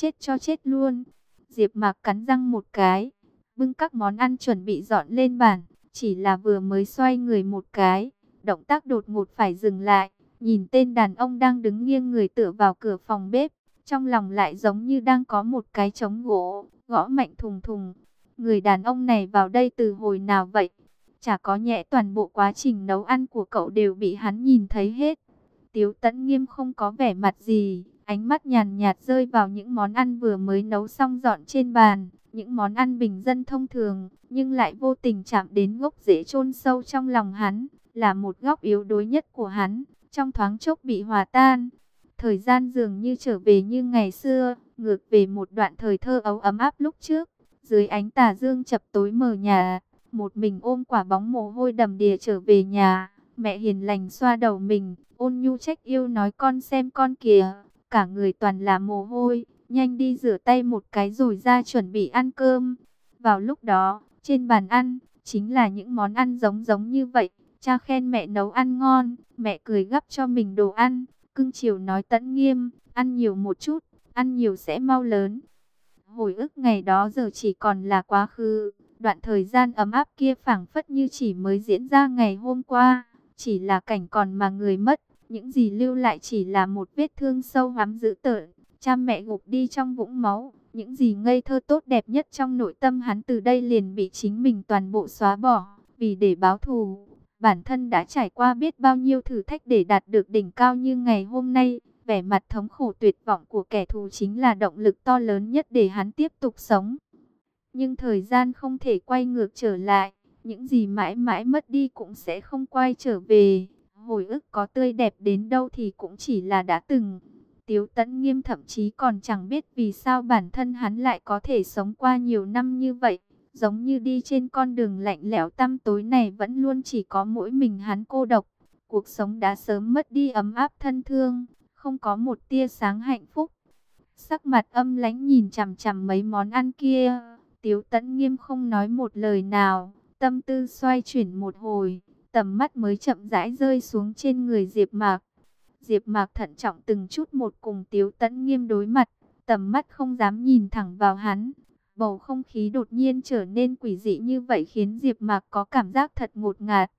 chết cho chết luôn. Diệp Mạc cắn răng một cái, bưng các món ăn chuẩn bị dọn lên bàn, chỉ là vừa mới xoay người một cái, động tác đột ngột phải dừng lại, nhìn tên đàn ông đang đứng nghiêng người tựa vào cửa phòng bếp, trong lòng lại giống như đang có một cái trống gỗ, gõ mạnh thùng thùng. Người đàn ông này vào đây từ hồi nào vậy? Chả có nhẽ toàn bộ quá trình nấu ăn của cậu đều bị hắn nhìn thấy hết. Tiếu tẫn nghiêm không có vẻ mặt gì, ánh mắt nhàn nhạt rơi vào những món ăn vừa mới nấu xong dọn trên bàn. Những món ăn bình dân thông thường, nhưng lại vô tình chạm đến gốc rễ chôn sâu trong lòng hắn, là một góc yếu đuối nhất của hắn, trong thoáng chốc bị hòa tan. Thời gian dường như trở về như ngày xưa, ngược về một đoạn thời thơ ấu ấm áp lúc trước. Dưới ánh tà dương chập tối mờ nhà, một mình ôm quả bóng mồ hôi đầm đìa trở về nhà. Mẹ hiền lành xoa đầu mình, ôn nhu trách yêu nói con xem con kìa, cả người toàn là mồ hôi, nhanh đi rửa tay một cái rồi ra chuẩn bị ăn cơm. Vào lúc đó, trên bàn ăn, chính là những món ăn giống giống như vậy. Cha khen mẹ nấu ăn ngon, mẹ cười gắp cho mình đồ ăn, cưng chiều nói tẫn nghiêm, ăn nhiều một chút, ăn nhiều sẽ mau lớn. Hồi ức ngày đó giờ chỉ còn là quá khứ, đoạn thời gian ấm áp kia phảng phất như chỉ mới diễn ra ngày hôm qua, chỉ là cảnh còn mà người mất, những gì lưu lại chỉ là một vết thương sâu hắm dữ tợn, cha mẹ gục đi trong vũng máu, những gì ngây thơ tốt đẹp nhất trong nội tâm hắn từ đây liền bị chính mình toàn bộ xóa bỏ, vì để báo thù, bản thân đã trải qua biết bao nhiêu thử thách để đạt được đỉnh cao như ngày hôm nay, vẻ mặt thống khổ tuyệt vọng của kẻ thù chính là động lực to lớn nhất để hắn tiếp tục sống. Nhưng thời gian không thể quay ngược trở lại, những gì mãi mãi mất đi cũng sẽ không quay trở về. Hồi ức có tươi đẹp đến đâu thì cũng chỉ là đã từng. Tiếu tẫn nghiêm thậm chí còn chẳng biết vì sao bản thân hắn lại có thể sống qua nhiều năm như vậy. Giống như đi trên con đường lạnh lẽo tăm tối này vẫn luôn chỉ có mỗi mình hắn cô độc. Cuộc sống đã sớm mất đi ấm áp thân thương, không có một tia sáng hạnh phúc. Sắc mặt âm lãnh nhìn chằm chằm mấy món ăn kia, Tiếu Tấn Nghiêm không nói một lời nào, tâm tư xoay chuyển một hồi, tầm mắt mới chậm rãi rơi xuống trên người Diệp Mạc. Diệp Mạc thận trọng từng chút một cùng Tiếu Tấn Nghiêm đối mặt, tầm mắt không dám nhìn thẳng vào hắn. Bầu không khí đột nhiên trở nên quỷ dị như vậy khiến Diệp Mạc có cảm giác thật ngột ngạt.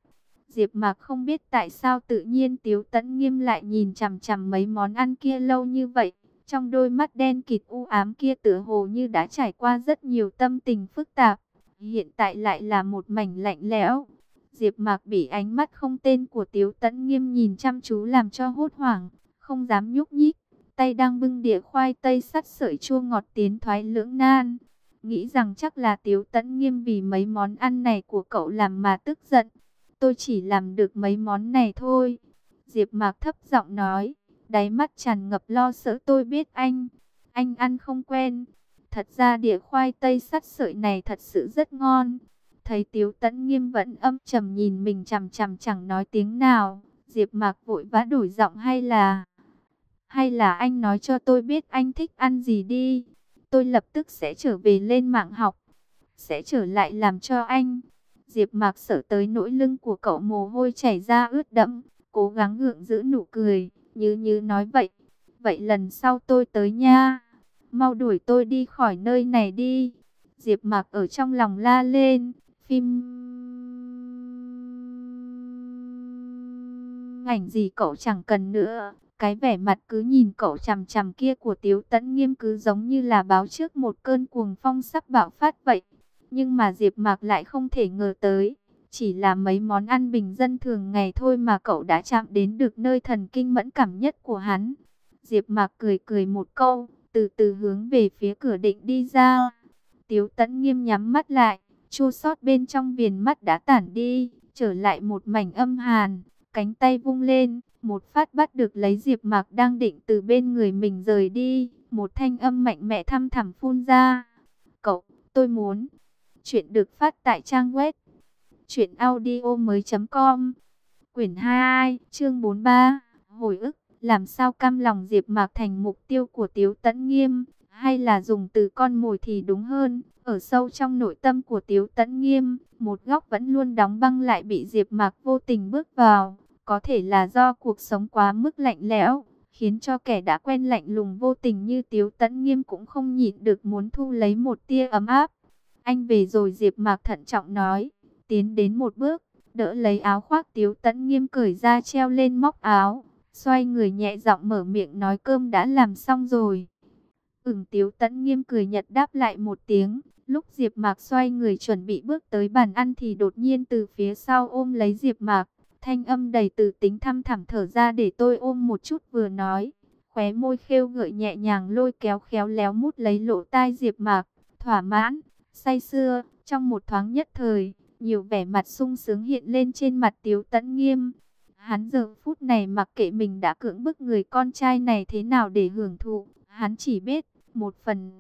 Diệp Mạc không biết tại sao tự nhiên Tiếu Tấn Nghiêm lại nhìn chằm chằm mấy món ăn kia lâu như vậy. Trong đôi mắt đen kịt u ám kia tựa hồ như đã trải qua rất nhiều tâm tình phức tạp. Hiện tại lại là một mảnh lạnh lẽo. Diệp Mạc bị ánh mắt không tên của Tiếu Tấn Nghiêm nhìn chăm chú làm cho hốt hoảng, không dám nhúc nhích. Tay đang bưng đĩa khoai tây sắt sợi chua ngọt tiến thoái lưỡng nan. Nghĩ rằng chắc là Tiếu Tấn Nghiêm vì mấy món ăn này của cậu làm mà tức giận. Tôi chỉ làm được mấy món này thôi. Diệp Mạc thấp giọng nói, đáy mắt tràn ngập lo sợ tôi biết anh. Anh ăn không quen. Thật ra đĩa khoai tây sắt sợi này thật sự rất ngon. Thấy Tiếu Tấn Nghiêm vẫn âm trầm nhìn mình chằm chằm chẳng nói tiếng nào. Diệp Mạc vội vã đổi giọng hay là... Hay là anh nói cho tôi biết anh thích ăn gì đi. Tôi lập tức sẽ trở về lên mạng học. Sẽ trở lại làm cho anh. Diệp Mạc sợ tới nỗi lưng của cậu mồ hôi chảy ra ướt đẫm, cố gắng gượng giữ nụ cười, như như nói vậy. Vậy lần sau tôi tới nha. Mau đuổi tôi đi khỏi nơi này đi. Diệp Mạc ở trong lòng la lên, phim ảnh gì cậu chẳng cần nữa. Cái vẻ mặt cứ nhìn cậu chằm chằm kia của Tiếu Tấn Nghiêm cứ giống như là báo trước một cơn cuồng phong sắp bạo phát vậy. Nhưng mà Diệp Mạc lại không thể ngờ tới, chỉ là mấy món ăn bình dân thường ngày thôi mà cậu đã chạm đến được nơi thần kinh mẫn cảm nhất của hắn. Diệp Mạc cười cười một câu, từ từ hướng về phía cửa định đi ra. Tiếu Tấn nghiêm nhắm mắt lại, chua sót bên trong viền mắt đã tản đi, trở lại một mảnh âm hàn, cánh tay vung lên, một phát bắt được lấy Diệp Mạc đang định từ bên người mình rời đi, một thanh âm mạnh mẽ thâm thẳm phun ra. "Cậu, tôi muốn." Chuyện được phát tại trang web truyệnaudiomoi.com. Quyển 22, chương 43, hồi ức, làm sao cam lòng Diệp Mạc thành mục tiêu của Tiếu Tấn Nghiêm, hay là dùng từ con mồi thì đúng hơn. Ở sâu trong nội tâm của Tiếu Tấn Nghiêm, một góc vẫn luôn đóng băng lại bị Diệp Mạc vô tình bước vào, có thể là do cuộc sống quá mức lạnh lẽo, khiến cho kẻ đã quen lạnh lùng vô tình như Tiếu Tấn Nghiêm cũng không nhịn được muốn thu lấy một tia ấm áp. Anh về rồi Diệp Mạc thận trọng nói, tiến đến một bước, đỡ lấy áo khoác Tiếu Tấn Nghiêm cởi ra treo lên móc áo, xoay người nhẹ giọng mở miệng nói cơm đã làm xong rồi. Ừm Tiếu Tấn Nghiêm cười nhật đáp lại một tiếng, lúc Diệp Mạc xoay người chuẩn bị bước tới bàn ăn thì đột nhiên từ phía sau ôm lấy Diệp Mạc, thanh âm đầy từ tính thăm thẳm thở ra để tôi ôm một chút vừa nói, khóe môi khêu gợi nhẹ nhàng lôi kéo khéo léo mút lấy lỗ tai Diệp Mạc, thỏa mãn, say sưa, trong một thoáng nhất thời, nhiều vẻ mặt sung sướng hiện lên trên mặt Tiếu Tấn Nghiêm. Hắn giờ phút này mặc kệ mình đã cưỡng bức người con trai này thế nào để hưởng thụ, hắn chỉ biết một phần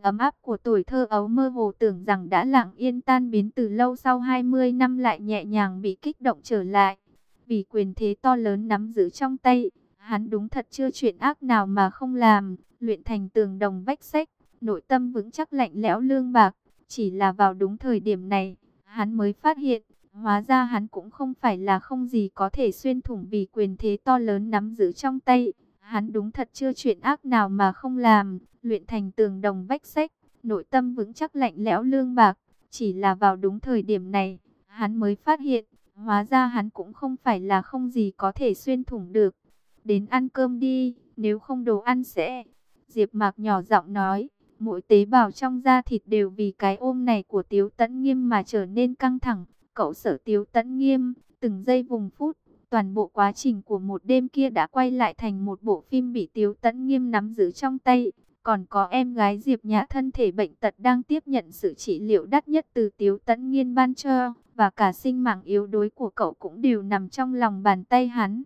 ấm áp của tuổi thơ ấu mơ hồ tưởng rằng đã lặng yên tan biến từ lâu sau 20 năm lại nhẹ nhàng bị kích động trở lại. Vì quyền thế to lớn nắm giữ trong tay, hắn đúng thật chưa chuyện ác nào mà không làm, luyện thành tường đồng vách sách, nội tâm vững chắc lạnh lẽo lương bạc. Chỉ là vào đúng thời điểm này, hắn mới phát hiện, hóa ra hắn cũng không phải là không gì có thể xuyên thủng vì quyền thế to lớn nắm giữ trong tay. Hắn đúng thật chưa chuyện ác nào mà không làm, luyện thành tường đồng vách sách, nội tâm vững chắc lạnh lẽo lương bạc. Chỉ là vào đúng thời điểm này, hắn mới phát hiện, hóa ra hắn cũng không phải là không gì có thể xuyên thủng được. Đến ăn cơm đi, nếu không đồ ăn sẽ... Diệp Mạc nhỏ giọng nói, mỗi tế bào trong da thịt đều vì cái ôm này của Tiếu Tấn Nghiêm mà trở nên căng thẳng. Cậu sở Tiếu Tấn Nghiêm, từng giây vùng phút, Toàn bộ quá trình của một đêm kia đã quay lại thành một bộ phim bị Tiếu Tấn Nghiêm nắm giữ trong tay. Còn có em gái Diệp Nhã thân thể bệnh tật đang tiếp nhận sự trị liệu đắt nhất từ Tiếu Tấn nghiên ban cho. Và cả sinh mạng yếu đuối của cậu cũng đều nằm trong lòng bàn tay hắn.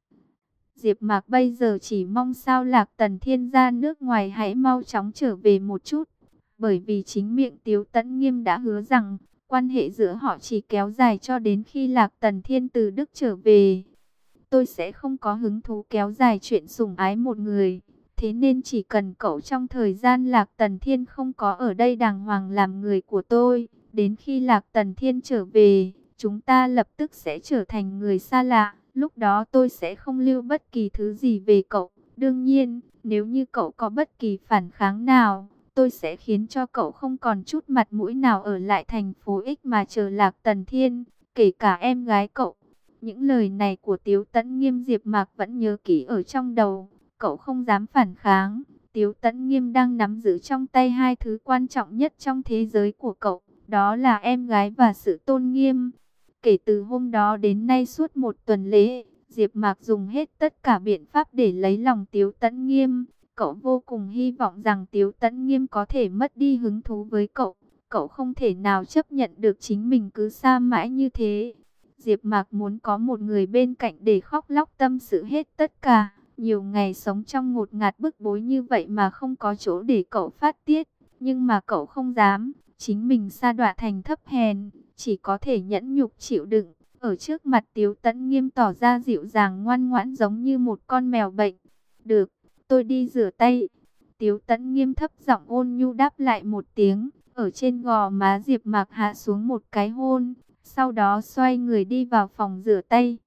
Diệp Mạc bây giờ chỉ mong sao Lạc Tần Thiên ra nước ngoài hãy mau chóng trở về một chút. Bởi vì chính miệng Tiếu Tấn Nghiêm đã hứa rằng, quan hệ giữa họ chỉ kéo dài cho đến khi Lạc Tần Thiên từ Đức trở về tôi sẽ không có hứng thú kéo dài chuyện sủng ái một người. Thế nên chỉ cần cậu trong thời gian Lạc Tần Thiên không có ở đây đàng hoàng làm người của tôi, đến khi Lạc Tần Thiên trở về, chúng ta lập tức sẽ trở thành người xa lạ. Lúc đó tôi sẽ không lưu bất kỳ thứ gì về cậu. Đương nhiên, nếu như cậu có bất kỳ phản kháng nào, tôi sẽ khiến cho cậu không còn chút mặt mũi nào ở lại thành phố X mà chờ Lạc Tần Thiên, kể cả em gái cậu. Những lời này của Tiếu Tấn Nghiêm Diệp Mạc vẫn nhớ kỹ ở trong đầu, cậu không dám phản kháng. Tiếu Tấn Nghiêm đang nắm giữ trong tay hai thứ quan trọng nhất trong thế giới của cậu, đó là em gái và sự tôn nghiêm. Kể từ hôm đó đến nay suốt một tuần lễ, Diệp Mạc dùng hết tất cả biện pháp để lấy lòng Tiếu Tấn Nghiêm. Cậu vô cùng hy vọng rằng Tiếu Tấn Nghiêm có thể mất đi hứng thú với cậu. Cậu không thể nào chấp nhận được chính mình cứ xa mãi như thế. Diệp Mạc muốn có một người bên cạnh để khóc lóc tâm sự hết tất cả. Nhiều ngày sống trong ngột ngạt bức bối như vậy mà không có chỗ để cậu phát tiết. Nhưng mà cậu không dám, chính mình sa đọa thành thấp hèn, chỉ có thể nhẫn nhục chịu đựng. Ở trước mặt Tiếu Tấn nghiêm tỏ ra dịu dàng ngoan ngoãn giống như một con mèo bệnh. Được, tôi đi rửa tay. Tiếu Tấn nghiêm thấp giọng ôn nhu đáp lại một tiếng. Ở trên gò má Diệp Mạc hạ xuống một cái hôn. Sau đó xoay người đi vào phòng rửa tay.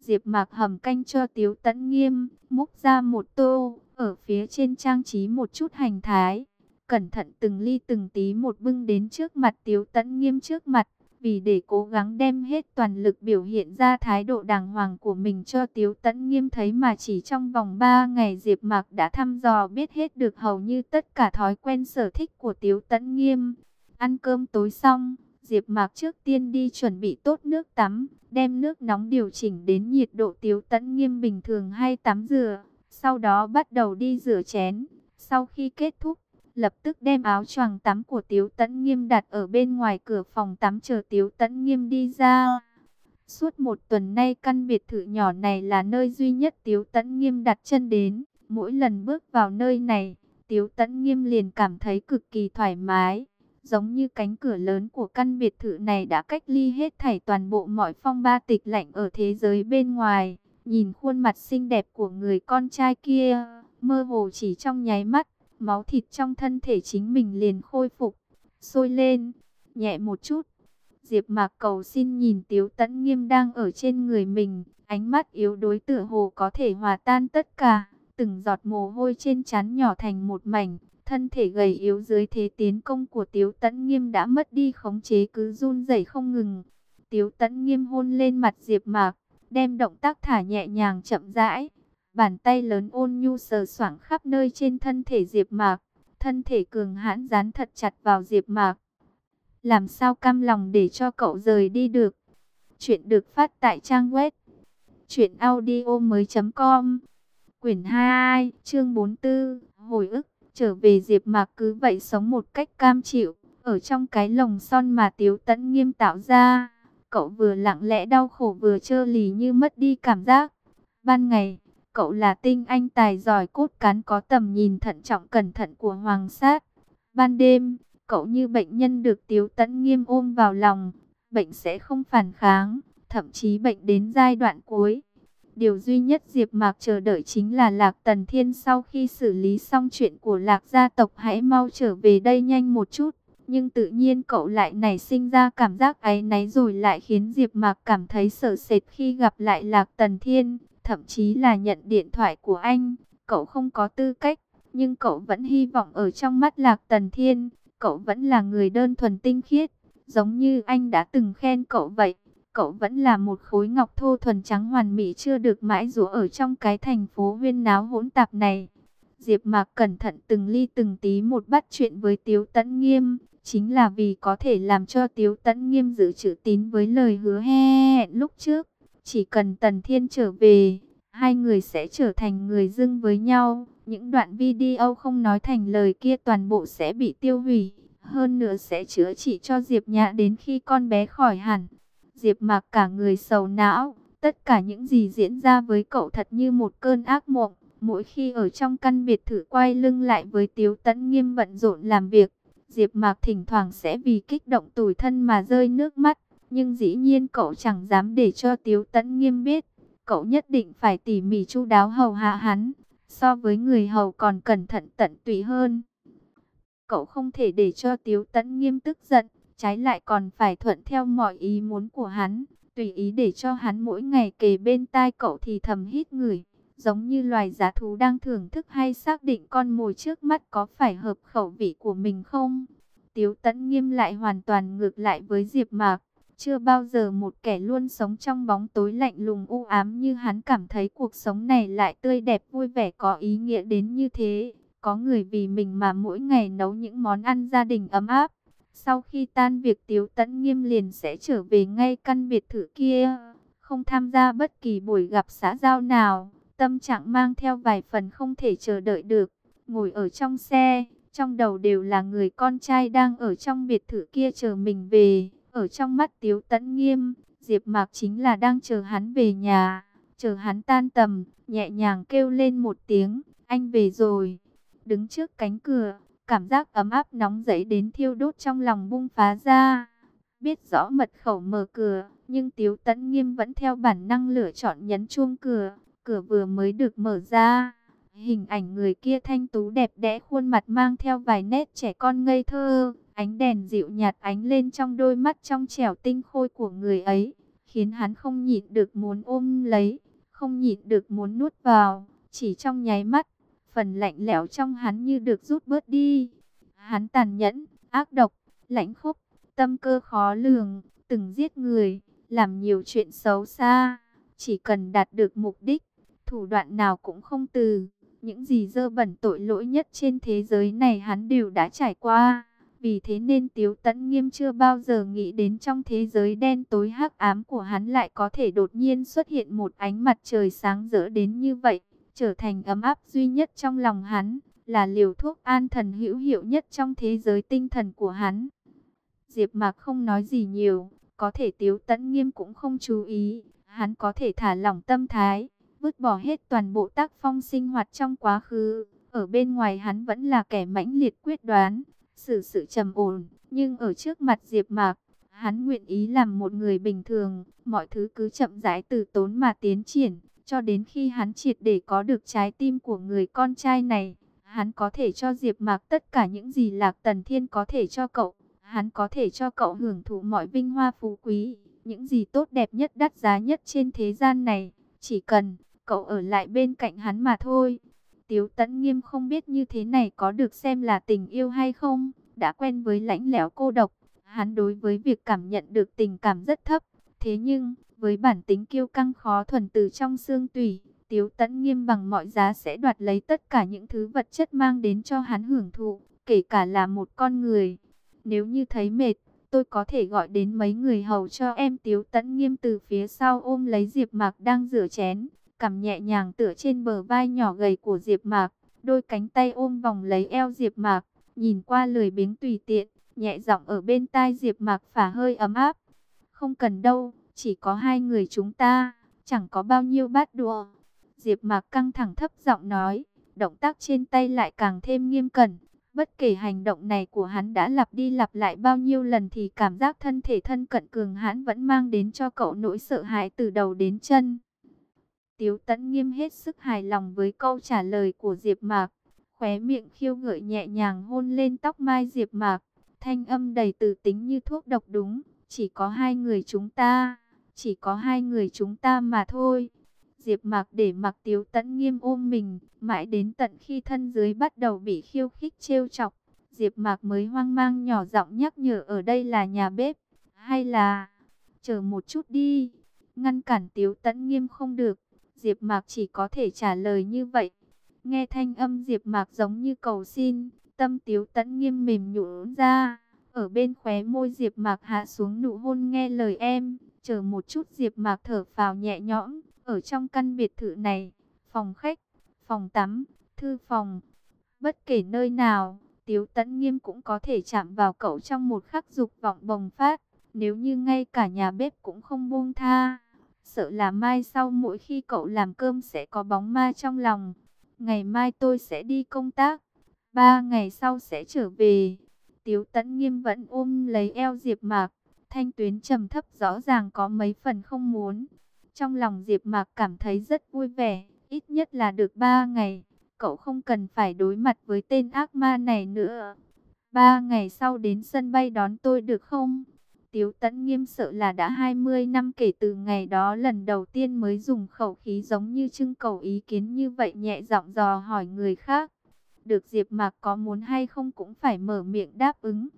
Diệp Mạc hầm canh cho Tiếu Tấn Nghiêm, múc ra một tô, ở phía trên trang trí một chút hành thái. Cẩn thận từng ly từng tí một bưng đến trước mặt Tiếu Tấn Nghiêm trước mặt, vì để cố gắng đem hết toàn lực biểu hiện ra thái độ đàng hoàng của mình cho Tiếu Tấn Nghiêm thấy mà chỉ trong vòng 3 ngày Diệp Mạc đã thăm dò biết hết được hầu như tất cả thói quen sở thích của Tiếu Tấn Nghiêm. Ăn cơm tối xong, Diệp Mạc trước tiên đi chuẩn bị tốt nước tắm, đem nước nóng điều chỉnh đến nhiệt độ Tiếu Tấn Nghiêm bình thường hay tắm rửa, sau đó bắt đầu đi rửa chén. Sau khi kết thúc, lập tức đem áo choàng tắm của Tiếu Tấn Nghiêm đặt ở bên ngoài cửa phòng tắm chờ Tiếu Tấn Nghiêm đi ra. Suốt một tuần nay căn biệt thự nhỏ này là nơi duy nhất Tiếu Tấn Nghiêm đặt chân đến. Mỗi lần bước vào nơi này, Tiếu Tấn Nghiêm liền cảm thấy cực kỳ thoải mái giống như cánh cửa lớn của căn biệt thự này đã cách ly hết thảy toàn bộ mọi phong ba tịch lạnh ở thế giới bên ngoài. Nhìn khuôn mặt xinh đẹp của người con trai kia, mơ hồ chỉ trong nháy mắt, máu thịt trong thân thể chính mình liền khôi phục, sôi lên, nhẹ một chút. Diệp Mạc cầu xin nhìn Tiếu Tấn Nghiêm đang ở trên người mình, ánh mắt yếu đuối tựa hồ có thể hòa tan tất cả, từng giọt mồ hôi trên trán nhỏ thành một mảnh, thân thể gầy yếu dưới thế tiến công của Tiếu Tấn Nghiêm đã mất đi khống chế cứ run rẩy không ngừng. Tiếu Tấn Nghiêm hôn lên mặt Diệp Mạc, đem động tác thả nhẹ nhàng chậm rãi, bàn tay lớn ôn nhu sờ soạng khắp nơi trên thân thể Diệp Mạc, thân thể cường hãn dán thật chặt vào Diệp Mạc. Làm sao cam lòng để cho cậu rời đi được? Chuyện được phát tại trang web truyệnaudiomoi.com. Quyển 22, chương 44, hồi ức, trở về Diệp Mạc cứ vậy sống một cách cam chịu, ở trong cái lồng son mà Tiếu Tấn Nghiêm tạo ra, cậu vừa lặng lẽ đau khổ vừa trơ lì như mất đi cảm giác. Ban ngày, cậu là tinh anh tài giỏi cốt cán có tầm nhìn thận trọng cẩn thận của hoàng sát. Ban đêm, cậu như bệnh nhân được Tiếu Tấn Nghiêm ôm vào lòng, bệnh sẽ không phản kháng, thậm chí bệnh đến giai đoạn cuối. Điều duy nhất Diệp Mạc chờ đợi chính là Lạc Tần Thiên sau khi xử lý xong chuyện của Lạc gia tộc hãy mau trở về đây nhanh một chút. Nhưng tự nhiên cậu lại nảy sinh ra cảm giác áy náy rồi lại khiến Diệp Mạc cảm thấy sợ sệt khi gặp lại Lạc Tần Thiên, thậm chí là nhận điện thoại của anh. Cậu không có tư cách, nhưng cậu vẫn hy vọng ở trong mắt Lạc Tần Thiên, cậu vẫn là người đơn thuần tinh khiết, giống như anh đã từng khen cậu vậy. Cậu vẫn là một khối ngọc thô thuần trắng hoàn mỹ chưa được mãi rũa ở trong cái thành phố huyên náo hỗn tạp này. Diệp Mạc cẩn thận từng ly từng tí một bắt chuyện với Tiếu Tấn Nghiêm, chính là vì có thể làm cho Tiếu Tấn Nghiêm giữ chữ tín với lời hứa hẹn lúc trước. Chỉ cần Tần Thiên trở về, hai người sẽ trở thành người dưng với nhau. Những đoạn video không nói thành lời kia toàn bộ sẽ bị tiêu hủy. Hơn nữa sẽ chữa trị cho Diệp Nhã đến khi con bé khỏi hẳn. Diệp Mạc cả người sầu não, tất cả những gì diễn ra với cậu thật như một cơn ác mộng. Mỗi khi ở trong căn biệt thự quay lưng lại với Tiếu Tấn Nghiêm bận rộn làm việc, Diệp Mạc thỉnh thoảng sẽ vì kích động tủi thân mà rơi nước mắt, nhưng dĩ nhiên cậu chẳng dám để cho Tiếu Tấn Nghiêm biết, cậu nhất định phải tỉ mỉ chu đáo hầu hạ hắn, so với người hầu còn cẩn thận tận tụy hơn. Cậu không thể để cho Tiếu Tấn Nghiêm tức giận, trái lại còn phải thuận theo mọi ý muốn của hắn, tùy ý để cho hắn mỗi ngày kề bên tai cậu thì thầm hít người, giống như loài giá thú đang thưởng thức hay xác định con mồi trước mắt có phải hợp khẩu vị của mình không. Tiếu Tấn Nghiêm lại hoàn toàn ngược lại với Diệp Mạc, chưa bao giờ một kẻ luôn sống trong bóng tối lạnh lùng u ám như hắn cảm thấy cuộc sống này lại tươi đẹp vui vẻ có ý nghĩa đến như thế. Có người vì mình mà mỗi ngày nấu những món ăn gia đình ấm áp, sau khi tan việc Tiếu Tấn Nghiêm liền sẽ trở về ngay căn biệt thự kia, không tham gia bất kỳ buổi gặp xã giao nào, tâm trạng mang theo vài phần không thể chờ đợi được. Ngồi ở trong xe, trong đầu đều là người con trai đang ở trong biệt thự kia chờ mình về, ở trong mắt Tiếu Tấn Nghiêm, Diệp Mạc chính là đang chờ hắn về nhà, chờ hắn tan tầm, nhẹ nhàng kêu lên một tiếng, anh về rồi. Đứng trước cánh cửa, Cảm giác ấm áp nóng dậy đến thiêu đốt trong lòng bung phá ra. Biết rõ mật khẩu mở cửa, nhưng Tiếu Tấn Nghiêm vẫn theo bản năng lựa chọn nhấn chuông cửa. Cửa vừa mới được mở ra. Hình ảnh người kia thanh tú đẹp đẽ khuôn mặt mang theo vài nét trẻ con ngây thơ. Ánh đèn dịu nhạt ánh lên trong đôi mắt trong trẻo tinh khôi của người ấy. Khiến hắn không nhịn được muốn ôm lấy, không nhịn được muốn nuốt vào. Chỉ trong nháy mắt, phần lạnh lẽo trong hắn như được rút bớt đi. Hắn tàn nhẫn, ác độc, lãnh khốc, tâm cơ khó lường, từng giết người, làm nhiều chuyện xấu xa. Chỉ cần đạt được mục đích, thủ đoạn nào cũng không từ. Những gì dơ bẩn tội lỗi nhất trên thế giới này hắn đều đã trải qua. Vì thế nên Tiếu Tấn Nghiêm chưa bao giờ nghĩ đến trong thế giới đen tối hắc ám của hắn lại có thể đột nhiên xuất hiện một ánh mặt trời sáng rỡ đến như vậy trở thành ấm áp duy nhất trong lòng hắn, là liều thuốc an thần hữu hiệu nhất trong thế giới tinh thần của hắn. Diệp Mạc không nói gì nhiều, có thể Tiếu Tấn Nghiêm cũng không chú ý, hắn có thể thả lỏng tâm thái, vứt bỏ hết toàn bộ tác phong sinh hoạt trong quá khứ, ở bên ngoài hắn vẫn là kẻ mãnh liệt quyết đoán, xử sự trầm ổn, nhưng ở trước mặt Diệp Mạc, hắn nguyện ý làm một người bình thường, mọi thứ cứ chậm rãi từ tốn mà tiến triển, cho đến khi hắn triệt để có được trái tim của người con trai này, hắn có thể cho Diệp Mạc tất cả những gì Lạc Tần Thiên có thể cho cậu. Hắn có thể cho cậu hưởng thụ mọi vinh hoa phú quý, những gì tốt đẹp nhất đắt giá nhất trên thế gian này. Chỉ cần cậu ở lại bên cạnh hắn mà thôi. Tiếu Tấn nghiêm không biết như thế này có được xem là tình yêu hay không. Đã quen với lãnh lẽo cô độc, hắn đối với việc cảm nhận được tình cảm rất thấp. Thế nhưng, với bản tính kiêu căng khó thuần từ trong xương tủy, Tiếu Tấn Nghiêm bằng mọi giá sẽ đoạt lấy tất cả những thứ vật chất mang đến cho hắn hưởng thụ, kể cả là một con người. Nếu như thấy mệt, tôi có thể gọi đến mấy người hầu cho em Tiếu Tấn Nghiêm từ phía sau ôm lấy Diệp Mạc đang rửa chén, cằm nhẹ nhàng tựa trên bờ vai nhỏ gầy của Diệp Mạc, đôi cánh tay ôm vòng lấy eo Diệp Mạc, nhìn qua lười biếng tùy tiện, nhẹ giọng ở bên tai Diệp Mạc phả hơi ấm áp. Không cần đâu, chỉ có hai người chúng ta, chẳng có bao nhiêu bát đùa. Diệp Mạc căng thẳng thấp giọng nói, động tác trên tay lại càng thêm nghiêm cẩn. Bất kể hành động này của hắn đã lặp đi lặp lại bao nhiêu lần thì cảm giác thân thể thân cận cường hãn vẫn mang đến cho cậu nỗi sợ hãi từ đầu đến chân. Tiếu Tấn Nghiêm hết sức hài lòng với câu trả lời của Diệp Mạc, khóe miệng khiêu gợi nhẹ nhàng hôn lên tóc mai Diệp Mạc, thanh âm đầy từ tính như thuốc độc đúng, chỉ có hai người chúng ta, chỉ có hai người chúng ta mà thôi. Diệp Mạc để Mặc Tiếu Tấn nghiêm ôm mình, mãi đến tận khi thân dưới bắt đầu bị khiêu khích trêu chọc, Diệp Mạc mới hoang mang nhỏ giọng nhắc nhở ở đây là nhà bếp, hay là chờ một chút đi. Ngăn cản Tiếu Tấn nghiêm không được, Diệp Mạc chỉ có thể trả lời như vậy. Nghe thanh âm Diệp Mạc giống như cầu xin, tâm Tiếu Tấn nghiêm mềm nhũn ra, ở bên khóe môi Diệp Mạc hạ xuống nụ hôn nghe lời em, chờ một chút Diệp Mạc thở phào nhẹ nhõm, ở trong căn biệt thự này, phòng khách, phòng tắm, thư phòng, bất kể nơi nào, Tiếu Tấn Nghiêm cũng có thể chạm vào cậu trong một khắc dục vọng bồng phát. Nếu như ngay cả nhà bếp cũng không buông tha, sợ là mai sau mỗi khi cậu làm cơm sẽ có bóng ma trong lòng. Ngày mai tôi sẽ đi công tác, ba ngày sau sẽ trở về. Tiếu Tấn Nghiêm vẫn ôm lấy eo Diệp Mạc, thanh tuyến trầm thấp rõ ràng có mấy phần không muốn. Trong lòng Diệp Mạc cảm thấy rất vui vẻ, ít nhất là được 3 ngày, cậu không cần phải đối mặt với tên ác ma này nữa. Ba ngày sau đến sân bay đón tôi được không? Tiếu Tấn nghiêm sợ là đã 20 năm kể từ ngày đó lần đầu tiên mới dùng khẩu khí giống như trưng cầu ý kiến như vậy nhẹ giọng dò hỏi người khác. Được Diệp Mạc có muốn hay không cũng phải mở miệng đáp ứng.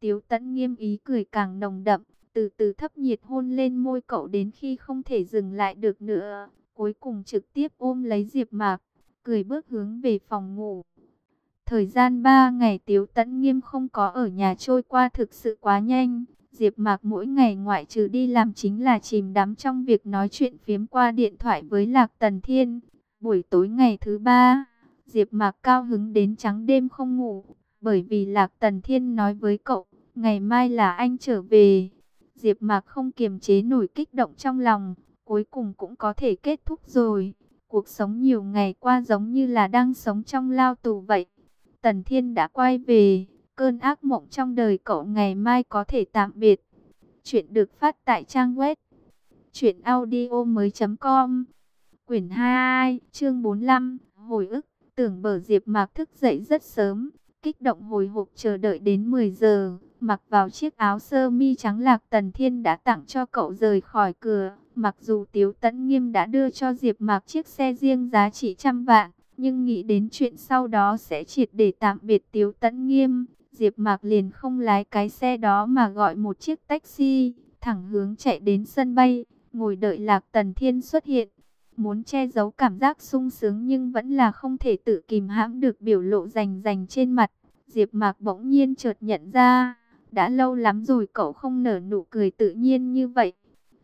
Tiếu Tẫn nghiêm ý cười càng nồng đậm, từ từ thấp nhiệt hôn lên môi cậu đến khi không thể dừng lại được nữa. Cuối cùng trực tiếp ôm lấy Diệp Mạc, cười bước hướng về phòng ngủ. Thời gian 3 ngày Tiếu Tấn Nghiêm không có ở nhà trôi qua thực sự quá nhanh. Diệp Mạc mỗi ngày ngoại trừ đi làm chính là chìm đắm trong việc nói chuyện phiếm qua điện thoại với Lạc Tần Thiên. Buổi tối ngày thứ ba, Diệp Mạc cao hứng đến trắng đêm không ngủ, bởi vì Lạc Tần Thiên nói với cậu, ngày mai là anh trở về. Diệp Mạc không kiềm chế nổi kích động trong lòng, cuối cùng cũng có thể kết thúc rồi. Cuộc sống nhiều ngày qua giống như là đang sống trong lao tù vậy. Tần Thiên đã quay về, cơn ác mộng trong đời cậu ngày mai có thể tạm biệt. Chuyện được phát tại trang web truyệnaudiomoi.com. Quyển 22, chương 45, hồi ức, tưởng bờ Diệp Mạc thức dậy rất sớm, kích động hồi hộp chờ đợi đến 10 giờ mặc vào chiếc áo sơ mi trắng lạc tần thiên đã tặng cho cậu rời khỏi cửa. Mặc dù Tiếu Tấn Nghiêm đã đưa cho Diệp Mạc chiếc xe riêng giá trị trăm vạn, nhưng nghĩ đến chuyện sau đó sẽ triệt để tạm biệt Tiếu Tấn Nghiêm, Diệp Mạc liền không lái cái xe đó mà gọi một chiếc taxi, thẳng hướng chạy đến sân bay, ngồi đợi Lạc Tần Thiên xuất hiện. Muốn che giấu cảm giác sung sướng nhưng vẫn là không thể tự kìm hãm được biểu lộ rành rành trên mặt. Diệp Mạc bỗng nhiên chợt nhận ra, đã lâu lắm rồi cậu không nở nụ cười tự nhiên như vậy.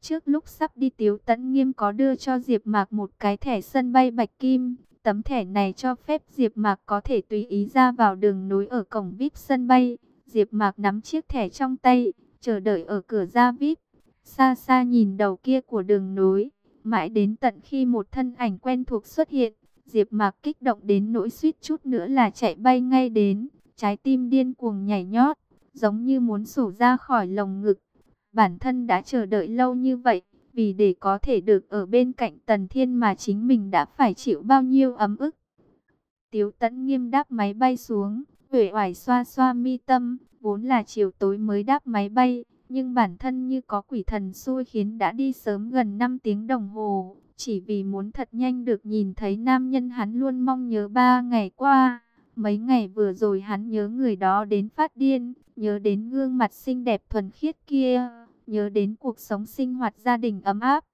Trước lúc sắp đi Tiếu Tấn Nghiêm có đưa cho Diệp Mạc một cái thẻ sân bay Bạch Kim. Tấm thẻ này cho phép Diệp Mạc có thể tùy ý ra vào đường nối ở cổng VIP sân bay. Diệp Mạc nắm chiếc thẻ trong tay, chờ đợi ở cửa ra VIP. Xa xa nhìn đầu kia của đường nối, mãi đến tận khi một thân ảnh quen thuộc xuất hiện, Diệp Mạc kích động đến nỗi suýt chút nữa là chạy bay ngay đến, trái tim điên cuồng nhảy nhót giống như muốn sổ ra khỏi lồng ngực. Bản thân đã chờ đợi lâu như vậy, vì để có thể được ở bên cạnh Tần Thiên mà chính mình đã phải chịu bao nhiêu ấm ức. Tiếu Tấn nghiêm đáp máy bay xuống, uể oải xoa xoa mi tâm, vốn là chiều tối mới đáp máy bay, nhưng bản thân như có quỷ thần xui khiến đã đi sớm gần 5 tiếng đồng hồ, chỉ vì muốn thật nhanh được nhìn thấy nam nhân hắn luôn mong nhớ ba ngày qua. Mấy ngày vừa rồi hắn nhớ người đó đến phát điên, nhớ đến gương mặt xinh đẹp thuần khiết kia, nhớ đến cuộc sống sinh hoạt gia đình ấm áp.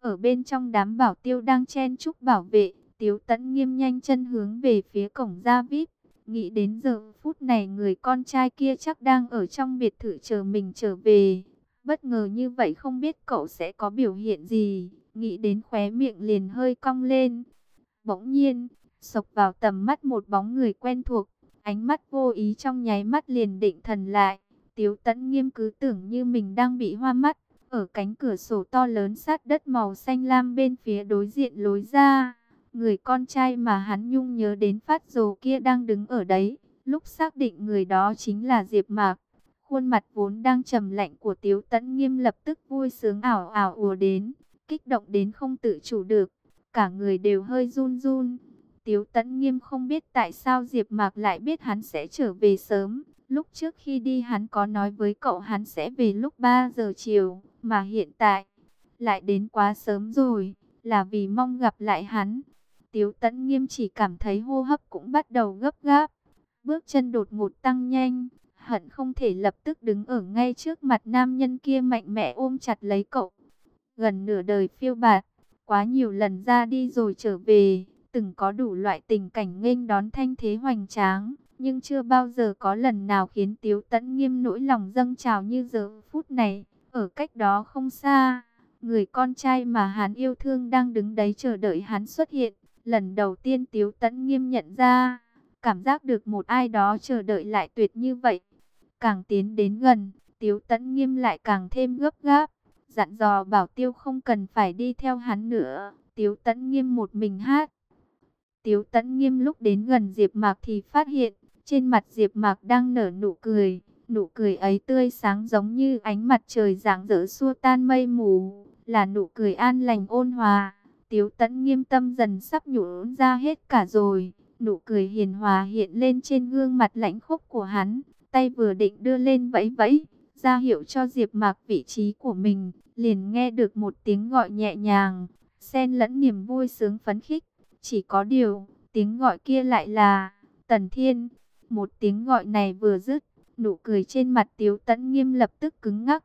Ở bên trong đám bảo tiêu đang chen chúc bảo vệ, Tiếu Tấn nghiêm nhanh chân hướng về phía cổng ra VIP. Nghĩ đến giờ phút này người con trai kia chắc đang ở trong biệt thự chờ mình trở về. Bất ngờ như vậy không biết cậu sẽ có biểu hiện gì. Nghĩ đến khóe miệng liền hơi cong lên. Bỗng nhiên, sộc vào tầm mắt một bóng người quen thuộc. Ánh mắt vô ý trong nháy mắt liền định thần lại. Tiếu tẫn nghiêm cứ tưởng như mình đang bị hoa mắt. Ở cánh cửa sổ to lớn sát đất màu xanh lam bên phía đối diện lối ra. Người con trai mà hắn nhung nhớ đến phát dồ kia đang đứng ở đấy. Lúc xác định người đó chính là Diệp Mạc. Khuôn mặt vốn đang trầm lạnh của Tiếu Tấn Nghiêm lập tức vui sướng ảo ảo ùa đến, kích động đến không tự chủ được, cả người đều hơi run run. Tiếu Tấn Nghiêm không biết tại sao Diệp Mạc lại biết hắn sẽ trở về sớm, lúc trước khi đi hắn có nói với cậu hắn sẽ về lúc 3 giờ chiều, mà hiện tại lại đến quá sớm rồi, là vì mong gặp lại hắn. Tiếu Tấn Nghiêm chỉ cảm thấy hô hấp cũng bắt đầu gấp gáp, bước chân đột ngột tăng nhanh, hận không thể lập tức đứng ở ngay trước mặt nam nhân kia mạnh mẽ ôm chặt lấy cậu. Gần nửa đời phiêu bạt, quá nhiều lần ra đi rồi trở về, từng có đủ loại tình cảnh nghênh đón thanh thế hoành tráng, nhưng chưa bao giờ có lần nào khiến Tiếu Tấn Nghiêm nỗi lòng dâng trào như giờ phút này, ở cách đó không xa, người con trai mà hắn yêu thương đang đứng đấy chờ đợi hắn xuất hiện. Lần đầu tiên Tiếu Tấn Nghiêm nhận ra, cảm giác được một ai đó chờ đợi lại tuyệt như vậy. Càng tiến đến gần, Tiếu Tấn Nghiêm lại càng thêm gấp gáp, dặn dò bảo Tiêu không cần phải đi theo hắn nữa. Tiếu Tấn Nghiêm một mình hát. Tiếu Tấn Nghiêm lúc đến gần Diệp Mạc thì phát hiện, trên mặt Diệp Mạc đang nở nụ cười, nụ cười ấy tươi sáng giống như ánh mặt trời rạng rỡ xua tan mây mù, là nụ cười an lành ôn hòa. Tiếu tẫn nghiêm tâm dần sắp nhũn ra hết cả rồi. Nụ cười hiền hòa hiện lên trên gương mặt lãnh khốc của hắn. Tay vừa định đưa lên vẫy vẫy, ra hiệu cho Diệp Mạc vị trí của mình. Liền nghe được một tiếng gọi nhẹ nhàng, xen lẫn niềm vui sướng phấn khích. Chỉ có điều, tiếng gọi kia lại là Tần Thiên. Một tiếng gọi này vừa dứt, nụ cười trên mặt Tiếu Tẫn Nghiêm lập tức cứng ngắc.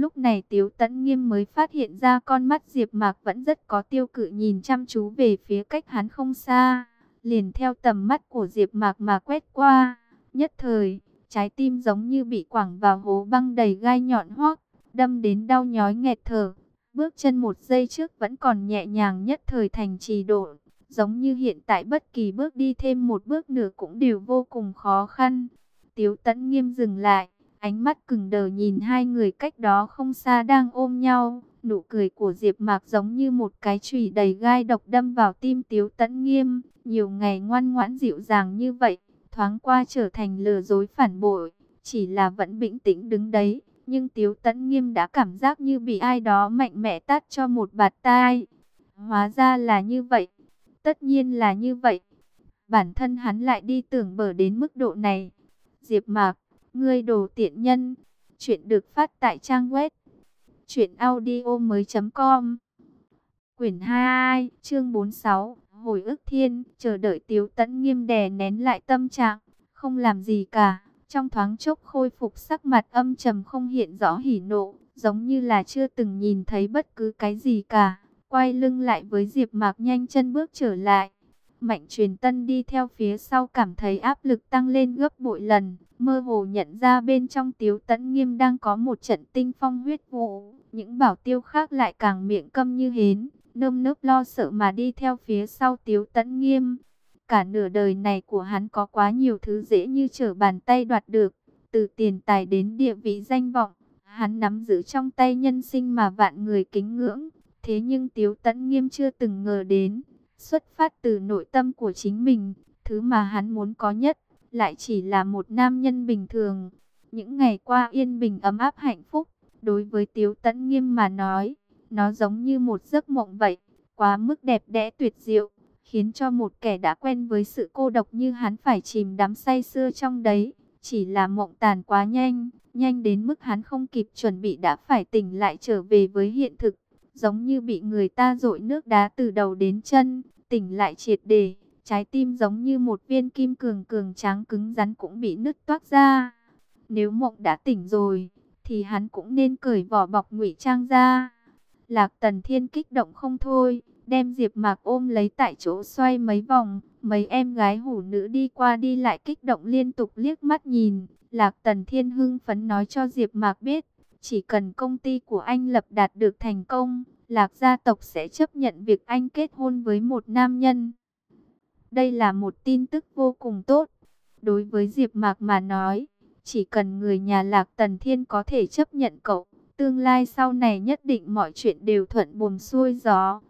Lúc này Tiếu Tấn Nghiêm mới phát hiện ra con mắt Diệp Mạc vẫn rất có tiêu cự nhìn chăm chú về phía cách hắn không xa. Liền theo tầm mắt của Diệp Mạc mà quét qua. Nhất thời, trái tim giống như bị quẳng vào hố băng đầy gai nhọn hoắc, đâm đến đau nhói nghẹt thở. Bước chân một giây trước vẫn còn nhẹ nhàng nhất thời thành trì độ. Giống như hiện tại bất kỳ bước đi thêm một bước nữa cũng đều vô cùng khó khăn. Tiếu Tấn Nghiêm dừng lại Ánh mắt cứng đờ nhìn hai người cách đó không xa đang ôm nhau. Nụ cười của Diệp Mạc giống như một cái chùy đầy gai độc đâm vào tim Tiếu Tấn Nghiêm. Nhiều ngày ngoan ngoãn dịu dàng như vậy, thoáng qua trở thành lừa dối phản bội. Chỉ là vẫn bình tĩnh đứng đấy. Nhưng Tiếu Tấn Nghiêm đã cảm giác như bị ai đó mạnh mẽ tát cho một bạt tai. Hóa ra là như vậy. Tất nhiên là như vậy. Bản thân hắn lại đi tưởng bở đến mức độ này. Diệp Mạc Ngươi đồ tiện nhân. Chuyện được phát tại trang web. Chuyện audio mới com. Quyển 22, chương 46, hồi ức thiên, chờ đợi tiếu tẫn nghiêm đè nén lại tâm trạng, không làm gì cả. Trong thoáng chốc khôi phục sắc mặt âm trầm không hiện rõ hỉ nộ, giống như là chưa từng nhìn thấy bất cứ cái gì cả. Quay lưng lại với Diệp Mạc nhanh chân bước trở lại. Mạnh truyền tân đi theo phía sau cảm thấy áp lực tăng lên gấp bội lần, mơ hồ nhận ra bên trong tiếu tẫn nghiêm đang có một trận tinh phong huyết vụ. Những bảo tiêu khác lại càng miệng câm như hến, nơm nớp lo sợ mà đi theo phía sau tiếu tẫn nghiêm. Cả nửa đời này của hắn có quá nhiều thứ dễ như trở bàn tay đoạt được, từ tiền tài đến địa vị danh vọng. Hắn nắm giữ trong tay nhân sinh mà vạn người kính ngưỡng, thế nhưng tiếu tẫn nghiêm chưa từng ngờ đến xuất phát từ nội tâm của chính mình, thứ mà hắn muốn có nhất, lại chỉ là một nam nhân bình thường. Những ngày qua yên bình ấm áp hạnh phúc, đối với Tiếu Tấn Nghiêm mà nói, nó giống như một giấc mộng vậy, quá mức đẹp đẽ tuyệt diệu, khiến cho một kẻ đã quen với sự cô độc như hắn phải chìm đắm say sưa trong đấy. Chỉ là mộng tàn quá nhanh, nhanh đến mức hắn không kịp chuẩn bị đã phải tỉnh lại trở về với hiện thực. Giống như bị người ta dội nước đá từ đầu đến chân, tỉnh lại triệt để Trái tim giống như một viên kim cường cường tráng cứng rắn cũng bị nứt toát ra. Nếu mộng đã tỉnh rồi, thì hắn cũng nên cởi vỏ bọc ngụy trang ra. Lạc Tần Thiên kích động không thôi, đem Diệp Mạc ôm lấy tại chỗ xoay mấy vòng, mấy em gái hủ nữ đi qua đi lại kích động liên tục liếc mắt nhìn. Lạc Tần Thiên hưng phấn nói cho Diệp Mạc biết, chỉ cần công ty của anh lập đạt được thành công, Lạc gia tộc sẽ chấp nhận việc anh kết hôn với một nam nhân. Đây là một tin tức vô cùng tốt. Đối với Diệp Mạc mà nói, chỉ cần người nhà Lạc Tần Thiên có thể chấp nhận cậu, tương lai sau này nhất định mọi chuyện đều thuận buồm xuôi gió.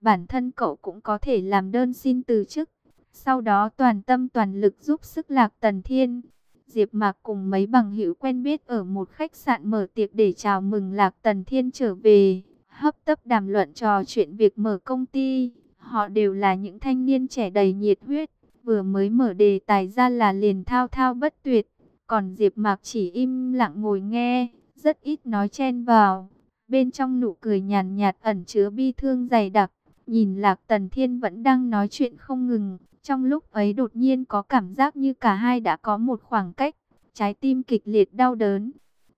Bản thân cậu cũng có thể làm đơn xin từ chức, sau đó toàn tâm toàn lực giúp sức Lạc Tần Thiên. Diệp Mạc cùng mấy bằng hữu quen biết ở một khách sạn mở tiệc để chào mừng Lạc Tần Thiên trở về, hấp tấp đàm luận trò chuyện việc mở công ty. Họ đều là những thanh niên trẻ đầy nhiệt huyết, vừa mới mở đề tài ra là liền thao thao bất tuyệt. Còn Diệp Mạc chỉ im lặng ngồi nghe, rất ít nói chen vào. Bên trong nụ cười nhàn nhạt ẩn chứa bi thương dày đặc, nhìn Lạc Tần Thiên vẫn đang nói chuyện không ngừng. Trong lúc ấy đột nhiên có cảm giác như cả hai đã có một khoảng cách, trái tim kịch liệt đau đớn.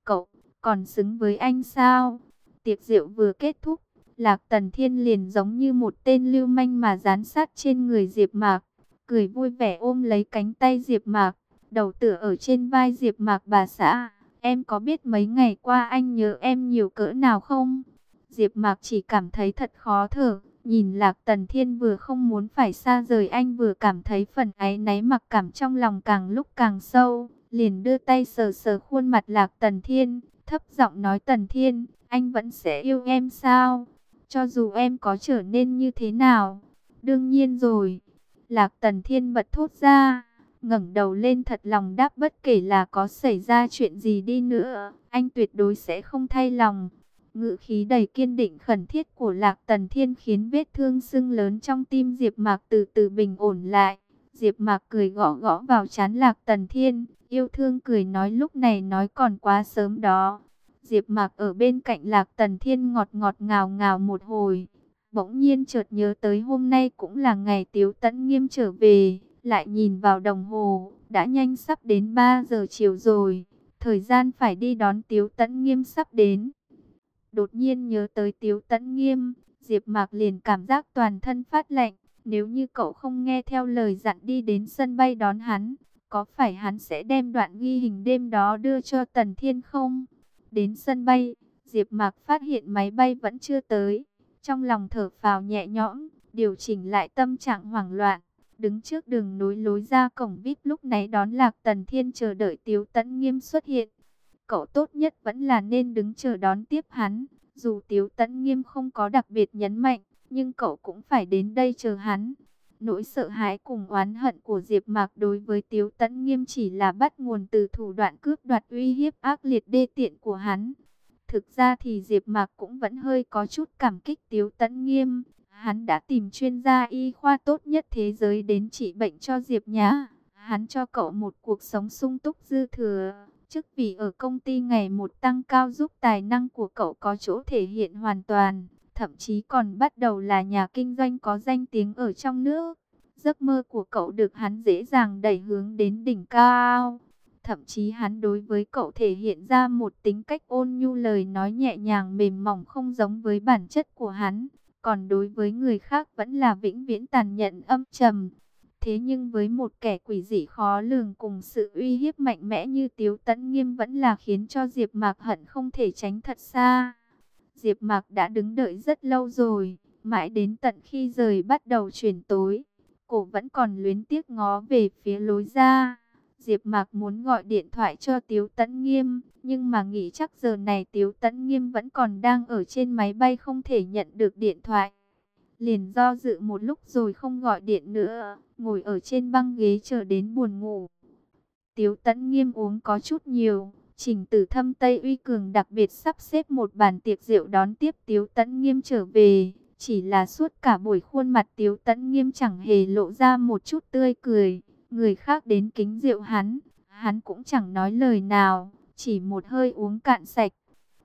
Cậu, còn xứng với anh sao? Tiệc rượu vừa kết thúc, Lạc Tần Thiên liền giống như một tên lưu manh mà dán sát trên người Diệp Mạc, cười vui vẻ ôm lấy cánh tay Diệp Mạc, đầu tựa ở trên vai Diệp Mạc bà xã. Em có biết mấy ngày qua anh nhớ em nhiều cỡ nào không? Diệp Mạc chỉ cảm thấy thật khó thở, nhìn Lạc Tần Thiên vừa không muốn phải xa rời anh vừa cảm thấy phần áy náy mặc cảm trong lòng càng lúc càng sâu, liền đưa tay sờ sờ khuôn mặt Lạc Tần Thiên, thấp giọng nói Tần Thiên, anh vẫn sẽ yêu em sao? Cho dù em có trở nên như thế nào? Đương nhiên rồi. Lạc Tần Thiên bật thốt ra, ngẩng đầu lên thật lòng đáp bất kể là có xảy ra chuyện gì đi nữa, anh tuyệt đối sẽ không thay lòng. Ngự khí đầy kiên định khẩn thiết của Lạc Tần Thiên khiến vết thương sưng lớn trong tim Diệp Mạc từ từ bình ổn lại. Diệp Mạc cười gõ gõ vào trán Lạc Tần Thiên, yêu thương cười nói lúc này nói còn quá sớm đó. Diệp Mạc ở bên cạnh Lạc Tần Thiên ngọt ngọt ngào ngào một hồi, bỗng nhiên chợt nhớ tới hôm nay cũng là ngày Tiếu Tấn Nghiêm trở về, lại nhìn vào đồng hồ, đã nhanh sắp đến 3 giờ chiều rồi, thời gian phải đi đón Tiếu Tấn Nghiêm sắp đến. Đột nhiên nhớ tới Tiếu Tấn Nghiêm, Diệp Mạc liền cảm giác toàn thân phát lạnh, nếu như cậu không nghe theo lời dặn đi đến sân bay đón hắn, có phải hắn sẽ đem đoạn ghi hình đêm đó đưa cho Tần Thiên không? Đến sân bay, Diệp Mạc phát hiện máy bay vẫn chưa tới. Trong lòng thở phào nhẹ nhõm, điều chỉnh lại tâm trạng hoảng loạn. Đứng trước đường nối lối ra cổng VIP lúc nãy đón Lạc Tần Thiên chờ đợi Tiếu Tấn Nghiêm xuất hiện. Cậu tốt nhất vẫn là nên đứng chờ đón tiếp hắn. Dù Tiếu Tấn Nghiêm không có đặc biệt nhấn mạnh, nhưng cậu cũng phải đến đây chờ hắn. Nỗi sợ hãi cùng oán hận của Diệp Mạc đối với Tiếu Tấn Nghiêm chỉ là bắt nguồn từ thủ đoạn cướp đoạt uy hiếp ác liệt đê tiện của hắn. Thực ra thì Diệp Mạc cũng vẫn hơi có chút cảm kích Tiếu Tấn Nghiêm. Hắn đã tìm chuyên gia y khoa tốt nhất thế giới đến trị bệnh cho Diệp Nhã. Hắn cho cậu một cuộc sống sung túc dư thừa. Chức vị ở công ty ngày một tăng cao giúp tài năng của cậu có chỗ thể hiện hoàn toàn thậm chí còn bắt đầu là nhà kinh doanh có danh tiếng ở trong nước. Giấc mơ của cậu được hắn dễ dàng đẩy hướng đến đỉnh cao. Thậm chí hắn đối với cậu thể hiện ra một tính cách ôn nhu lời nói nhẹ nhàng mềm mỏng không giống với bản chất của hắn. Còn đối với người khác vẫn là vĩnh viễn tàn nhẫn âm trầm. Thế nhưng với một kẻ quỷ dị khó lường cùng sự uy hiếp mạnh mẽ như Tiếu Tấn Nghiêm vẫn là khiến cho Diệp Mạc hận không thể tránh thật xa. Diệp Mạc đã đứng đợi rất lâu rồi, mãi đến tận khi rời bắt đầu chuyển tối, cổ vẫn còn luyến tiếc ngó về phía lối ra. Diệp Mạc muốn gọi điện thoại cho Tiếu Tấn Nghiêm, nhưng mà nghĩ chắc giờ này Tiếu Tấn Nghiêm vẫn còn đang ở trên máy bay không thể nhận được điện thoại. Liền do dự một lúc rồi không gọi điện nữa, ngồi ở trên băng ghế chờ đến buồn ngủ. Tiếu Tấn Nghiêm uống có chút nhiều, Trình tử thâm Tây Uy Cường đặc biệt sắp xếp một bàn tiệc rượu đón tiếp Tiếu Tấn Nghiêm trở về. Chỉ là suốt cả buổi khuôn mặt Tiếu Tấn Nghiêm chẳng hề lộ ra một chút tươi cười. Người khác đến kính rượu hắn, hắn cũng chẳng nói lời nào, chỉ một hơi uống cạn sạch.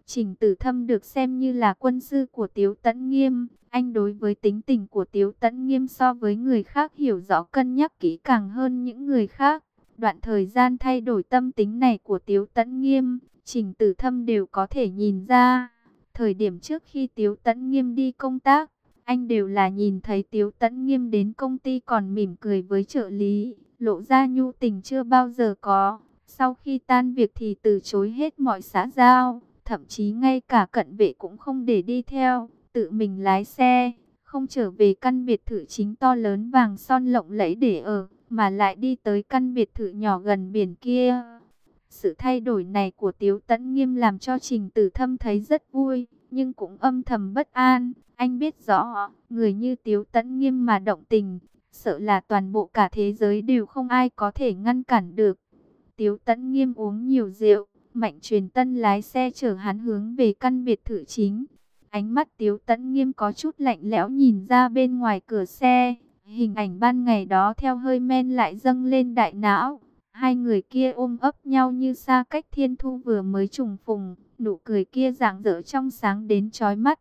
Trình Tử Thâm được xem như là quân sư của Tiếu Tấn Nghiêm, anh đối với tính tình của Tiếu Tấn Nghiêm so với người khác hiểu rõ cân nhắc kỹ càng hơn những người khác. Đoạn thời gian thay đổi tâm tính này của Tiếu Tấn Nghiêm, Trình Tử Thâm đều có thể nhìn ra. Thời điểm trước khi Tiếu Tấn Nghiêm đi công tác, anh đều là nhìn thấy Tiếu Tấn Nghiêm đến công ty còn mỉm cười với trợ lý, lộ ra nhu tình chưa bao giờ có. Sau khi tan việc thì từ chối hết mọi xã giao, thậm chí ngay cả cận vệ cũng không để đi theo, tự mình lái xe, không trở về căn biệt thự chính to lớn vàng son lộng lẫy để ở, mà lại đi tới căn biệt thự nhỏ gần biển kia. Sự thay đổi này của Tiếu Tấn Nghiêm làm cho Trình Tử Thâm thấy rất vui, nhưng cũng âm thầm bất an. Anh biết rõ, người như Tiếu Tấn Nghiêm mà động tình, sợ là toàn bộ cả thế giới đều không ai có thể ngăn cản được. Tiếu Tấn Nghiêm uống nhiều rượu, Mạnh Truyền Tân lái xe chở hắn hướng về căn biệt thự chính. Ánh mắt Tiếu Tấn Nghiêm có chút lạnh lẽo nhìn ra bên ngoài cửa xe. Hình ảnh ban ngày đó theo hơi men lại dâng lên đại não. Hai người kia ôm ấp nhau như xa cách thiên thu vừa mới trùng phùng. Nụ cười kia rạng rỡ trong sáng đến chói mắt.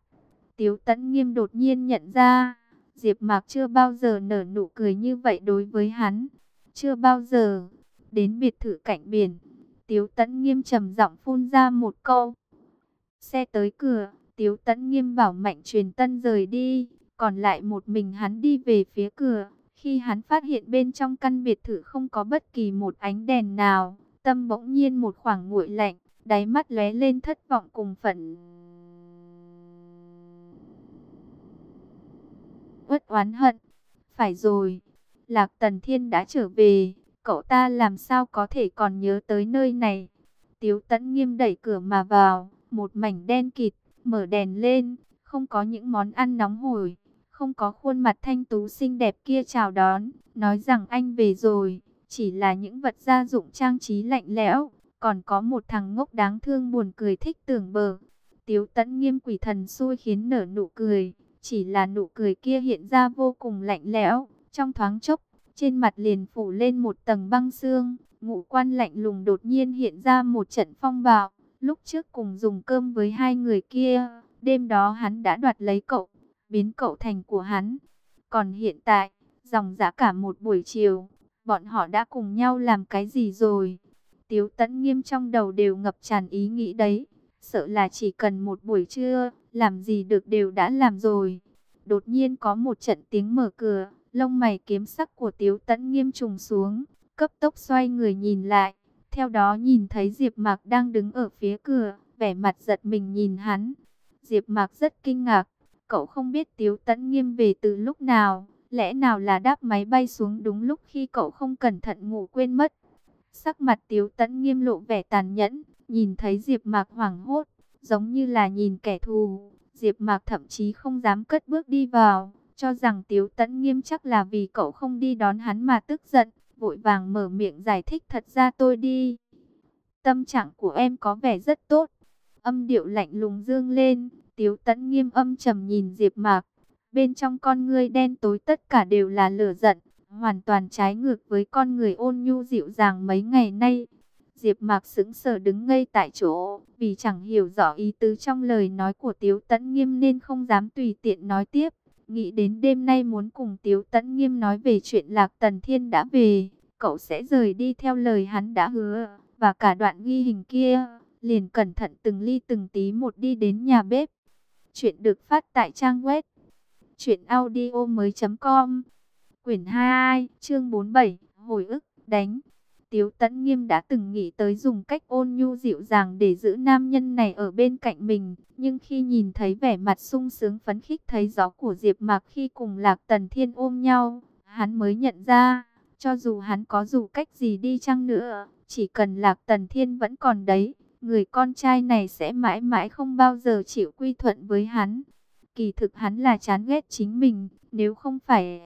Tiếu Tấn Nghiêm đột nhiên nhận ra, Diệp Mạc chưa bao giờ nở nụ cười như vậy đối với hắn. Chưa bao giờ. Đến biệt thự cạnh biển, Tiếu Tấn Nghiêm trầm giọng phun ra một câu. Xe tới cửa, Tiếu Tấn Nghiêm bảo Mạnh Truyền Tân rời đi, còn lại một mình hắn đi về phía cửa. Khi hắn phát hiện bên trong căn biệt thự không có bất kỳ một ánh đèn nào, tâm bỗng nhiên một khoảng nguội lạnh, đáy mắt lóe lên thất vọng cùng phẫn. Uất oán hận. Phải rồi, Lạc Tần Thiên đã trở về, cậu ta làm sao có thể còn nhớ tới nơi này. Tiếu Tấn Nghiêm đẩy cửa mà vào, một mảnh đen kịt, mở đèn lên, không có những món ăn nóng hổi, không có khuôn mặt thanh tú xinh đẹp kia chào đón, nói rằng anh về rồi, chỉ là những vật gia dụng trang trí lạnh lẽo, còn có một thằng ngốc đáng thương buồn cười thích tưởng bờ. Tiếu tẫn Nghiêm quỷ thần xui khiến nở nụ cười, chỉ là nụ cười kia hiện ra vô cùng lạnh lẽo, trong thoáng chốc, trên mặt liền phủ lên một tầng băng xương, ngũ quan lạnh lùng đột nhiên hiện ra một trận phong bạo. Lúc trước cùng dùng cơm với hai người kia, đêm đó hắn đã đoạt lấy cậu, biến cậu thành của hắn. Còn hiện tại, dòng dã cả một buổi chiều, bọn họ đã cùng nhau làm cái gì rồi? Tiếu tẫn nghiêm trong đầu đều ngập tràn ý nghĩ đấy, sợ là chỉ cần một buổi trưa, làm gì được đều đã làm rồi. Đột nhiên có một trận tiếng mở cửa, lông mày kiếm sắc của Tiếu Tẫn nghiêm trùng xuống, cấp tốc xoay người nhìn lại. Theo đó nhìn thấy Diệp Mạc đang đứng ở phía cửa, vẻ mặt giật mình nhìn hắn. Diệp Mạc rất kinh ngạc, cậu không biết Tiếu Tấn nghiêm về từ lúc nào, lẽ nào là đáp máy bay xuống đúng lúc khi cậu không cẩn thận ngủ quên mất. Sắc mặt Tiếu Tấn nghiêm lộ vẻ tàn nhẫn, nhìn thấy Diệp Mạc hoảng hốt, giống như là nhìn kẻ thù. Diệp Mạc thậm chí không dám cất bước đi vào, cho rằng Tiếu Tấn nghiêm chắc là vì cậu không đi đón hắn mà tức giận, vội vàng mở miệng giải thích thật ra tôi đi. Tâm trạng của em có vẻ rất tốt. Âm điệu lạnh lùng dương lên, Tiếu Tẫn nghiêm âm trầm nhìn Diệp Mạc. Bên trong con ngươi đen tối tất cả đều là lửa giận, hoàn toàn trái ngược với con người ôn nhu dịu dàng mấy ngày nay. Diệp Mạc sững sờ đứng ngây tại chỗ, vì chẳng hiểu rõ ý tứ trong lời nói của Tiếu Tấn Nghiêm nên không dám tùy tiện nói tiếp. Nghĩ đến đêm nay muốn cùng Tiếu Tấn Nghiêm nói về chuyện Lạc Tần Thiên đã về, cậu sẽ rời đi theo lời hắn đã hứa, và cả đoạn ghi hình kia, liền cẩn thận từng ly từng tí một đi đến nhà bếp. Chuyện được phát tại trang web truyệnaudiomoi.com. Quyển 22, chương 47, hồi ức, đánh. Tiếu Tấn Nghiêm đã từng nghĩ tới dùng cách ôn nhu dịu dàng để giữ nam nhân này ở bên cạnh mình. Nhưng khi nhìn thấy vẻ mặt sung sướng phấn khích thấy gió của Diệp Mạc khi cùng Lạc Tần Thiên ôm nhau, hắn mới nhận ra, cho dù hắn có dù cách gì đi chăng nữa, chỉ cần Lạc Tần Thiên vẫn còn đấy, người con trai này sẽ mãi mãi không bao giờ chịu quy thuận với hắn. Kỳ thực hắn là chán ghét chính mình, nếu không phải...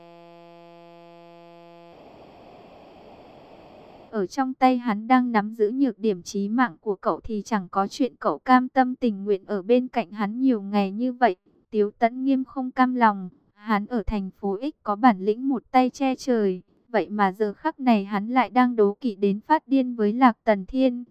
Ở trong tay hắn đang nắm giữ nhược điểm chí mạng của cậu thì chẳng có chuyện cậu cam tâm tình nguyện ở bên cạnh hắn nhiều ngày như vậy. Tiếu tẫn nghiêm không cam lòng, hắn ở thành phố X có bản lĩnh một tay che trời, Vậy mà giờ khắc này hắn lại đang đố kỵ đến phát điên với Lạc Tần Thiên.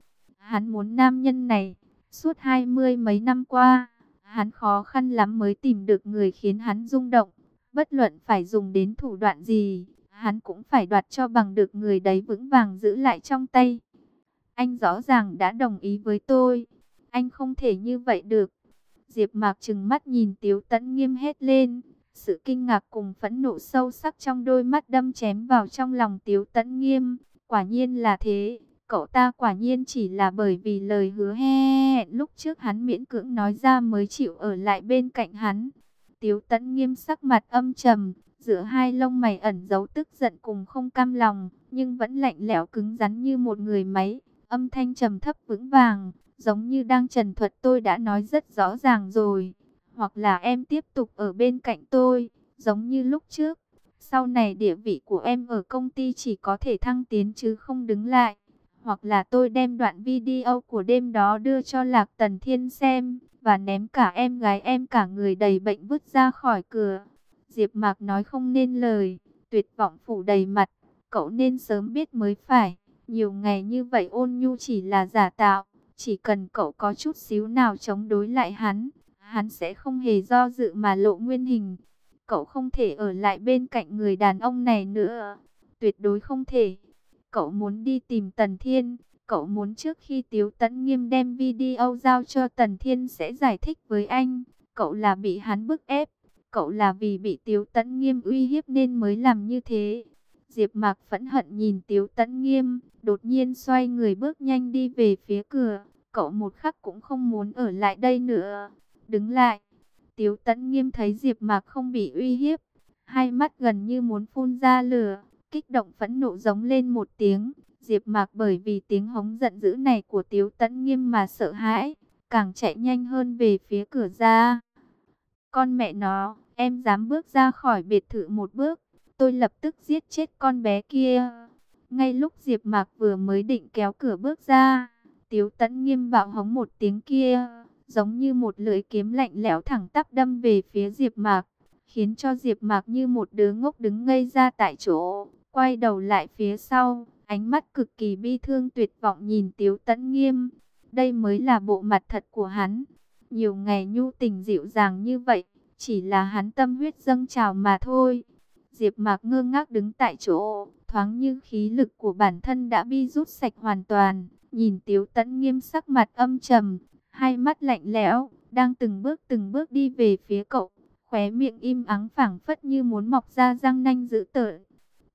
Hắn muốn nam nhân này, suốt hai mươi mấy năm qua, hắn khó khăn lắm mới tìm được người khiến hắn rung động. Bất luận phải dùng đến thủ đoạn gì, hắn cũng phải đoạt cho bằng được người đấy vững vàng giữ lại trong tay. Anh rõ ràng đã đồng ý với tôi, anh không thể như vậy được. Diệp Mạc trừng mắt nhìn Tiếu Tấn Nghiêm hết lên, sự kinh ngạc cùng phẫn nộ sâu sắc trong đôi mắt đâm chém vào trong lòng Tiếu Tấn Nghiêm, quả nhiên là thế, cậu ta quả nhiên chỉ là bởi vì lời hứa hẹn lúc trước hắn miễn cưỡng nói ra mới chịu ở lại bên cạnh hắn. Tiếu Tấn Nghiêm sắc mặt âm trầm, giữa hai lông mày ẩn giấu tức giận cùng không cam lòng, nhưng vẫn lạnh lẽo cứng rắn như một người máy, âm thanh trầm thấp vững vàng Giống như đang trần thuật tôi đã nói rất rõ ràng rồi. Hoặc là em tiếp tục ở bên cạnh tôi, giống như lúc trước. Sau này địa vị của em ở công ty chỉ có thể thăng tiến chứ không đứng lại. Hoặc là tôi đem đoạn video của đêm đó đưa cho Lạc Tần Thiên xem. Và ném cả em gái em cả người đầy bệnh vứt ra khỏi cửa. Diệp Mạc nói không nên lời, tuyệt vọng phủ đầy mặt. Cậu nên sớm biết mới phải. Nhiều ngày như vậy ôn nhu chỉ là giả tạo. Chỉ cần cậu có chút xíu nào chống đối lại hắn, hắn sẽ không hề do dự mà lộ nguyên hình. Cậu không thể ở lại bên cạnh người đàn ông này nữa. Tuyệt đối không thể. Cậu muốn đi tìm Tần Thiên. Cậu muốn trước khi Tiếu Tấn Nghiêm đem video giao cho Tần Thiên sẽ giải thích với anh. Cậu là bị hắn bức ép. Cậu là vì bị Tiếu Tấn Nghiêm uy hiếp nên mới làm như thế. Diệp Mạc phẫn hận nhìn Tiếu Tấn Nghiêm, đột nhiên xoay người bước nhanh đi về phía cửa. Cậu một khắc cũng không muốn ở lại đây nữa. Đứng lại. Tiếu Tấn Nghiêm thấy Diệp Mạc không bị uy hiếp, hai mắt gần như muốn phun ra lửa, kích động phẫn nộ giống lên một tiếng. Diệp Mạc bởi vì tiếng hống giận dữ này của Tiếu Tấn Nghiêm mà sợ hãi, càng chạy nhanh hơn về phía cửa ra. Con mẹ nó, em dám bước ra khỏi biệt thự một bước, tôi lập tức giết chết con bé kia. Ngay lúc Diệp Mạc vừa mới định kéo cửa bước ra, Tiếu Tấn nghiêm bạo hống một tiếng kia, giống như một lưỡi kiếm lạnh lẽo thẳng tắp đâm về phía Diệp Mạc, khiến cho Diệp Mạc như một đứa ngốc đứng ngây ra tại chỗ, quay đầu lại phía sau, ánh mắt cực kỳ bi thương tuyệt vọng nhìn Tiếu Tấn Nghiêm. Đây mới là bộ mặt thật của hắn. Nhiều ngày nhu tình dịu dàng như vậy, chỉ là hắn tâm huyết dâng trào mà thôi. Diệp Mạc ngơ ngác đứng tại chỗ, thoáng như khí lực của bản thân đã bị rút sạch hoàn toàn, Nhìn Tiếu Tấn nghiêm sắc mặt âm trầm, hai mắt lạnh lẽo, đang từng bước từng bước đi về phía cậu, khóe miệng im ắng phảng phất như muốn mọc ra răng nanh dữ tợn.